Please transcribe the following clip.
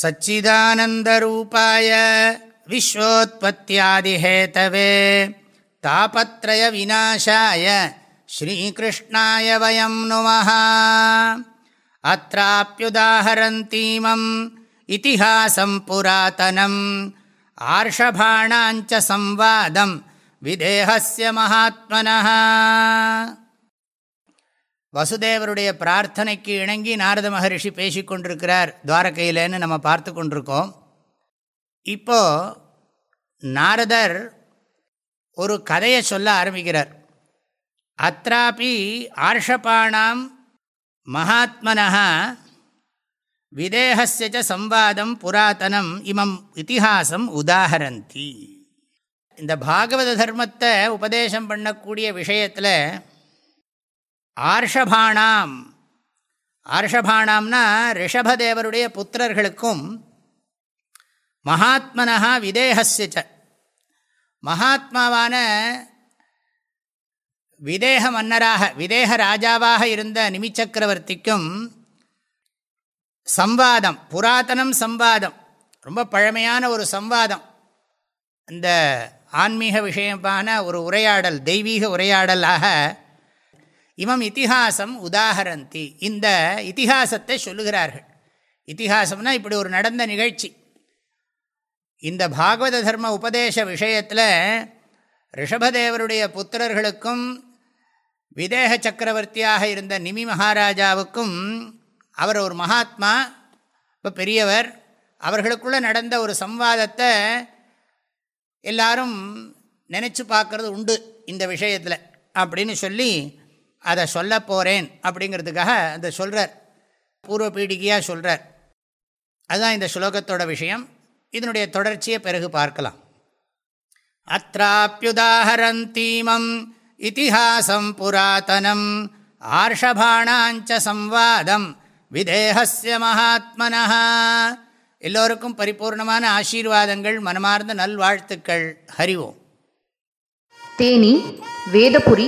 सच्चिदानन्दरूपाय विश्वोत्पत्त्यादिहेतवे तापत्रयविनाशाय श्रीकृष्णाय वयं नुमः अत्राप्युदाहरन्तीमम् इतिहासं पुरातनम् आर्षभाणाञ्च संवादं विदेहस्य महात्मनः வசுதேவருடைய பிரார்த்தனைக்கு இணங்கி நாரத மகரிஷி பேசிக்கொண்டிருக்கிறார் துவாரகையிலேன்னு நம்ம பார்த்து கொண்டிருக்கோம். இப்போது நாரதர் ஒரு கதையை சொல்ல ஆரம்பிக்கிறார். அத்தாப்பி ஆர்ஷபாணாம் மகாத்மனா விதேகச சம்வாதம் புராதனம் இமம் இத்திஹாசம் உதாகரந்தி இந்த பாகவத தர்மத்தை உபதேசம் பண்ணக்கூடிய விஷயத்தில் ஆர்ஷபாணாம். ஆர்ஷபாணாம்னா ரிஷபதேவருடைய புத்திரர்களுக்கும் மகாத்மனா விதேகசிச்ச மகாத்மாவான விதேக மன்னராக விதேக ராஜாவாக இருந்த நிமிச்சக்கரவர்த்திக்கும் சம்வாதம் புராதனம் சம்வாதம் ரொம்ப பழமையான ஒரு சம்வாதம். இந்த ஆன்மீக விஷயமான ஒரு உரையாடல் தெய்வீக உரையாடலாக இமம் இத்திஹாசம் உதாகரந்தி இந்த இத்திஹாசத்தை சொல்லுகிறார்கள். இத்திஹாசம்னா இப்படி ஒரு நடந்த நிகழ்ச்சி. இந்த பாகவத தர்ம உபதேச விஷயத்தில் ரிஷபதேவருடைய புத்திரர்களுக்கும் விதேக சக்கரவர்த்தியாக இருந்த நிமி மகாராஜாவுக்கும் அவர் ஒரு மகாத்மா இப்போ பெரியவர் அவர்களுக்குள்ளே நடந்த ஒரு சம்வாதத்தை எல்லாரும் நினச்சி பார்க்குறது உண்டு இந்த விஷயத்தில் அப்படின்னு சொல்லி அதை சொல்ல போகிறேன் அப்படிங்கிறதுக்காக அந்த சொல்கிறார் பூர்வ பீடிகையாக சொல்கிறார் அதுதான் இந்த ஸ்லோகத்தோட விஷயம். இதனுடைய தொடர்ச்சியை பிறகு பார்க்கலாம். அத்தாப்பியுதாஹரந்தீமம் இத்திஹாசம் புராதனம் ஆர்ஷபாணாஞ்ச சம்வாதம் விதேகசிய மகாத்மனா எல்லோருக்கும் பரிபூர்ணமான ஆசீர்வாதங்கள் மனமார்ந்த நல்வாழ்த்துக்கள். ஹரிவோம் தேனி வேதபுரி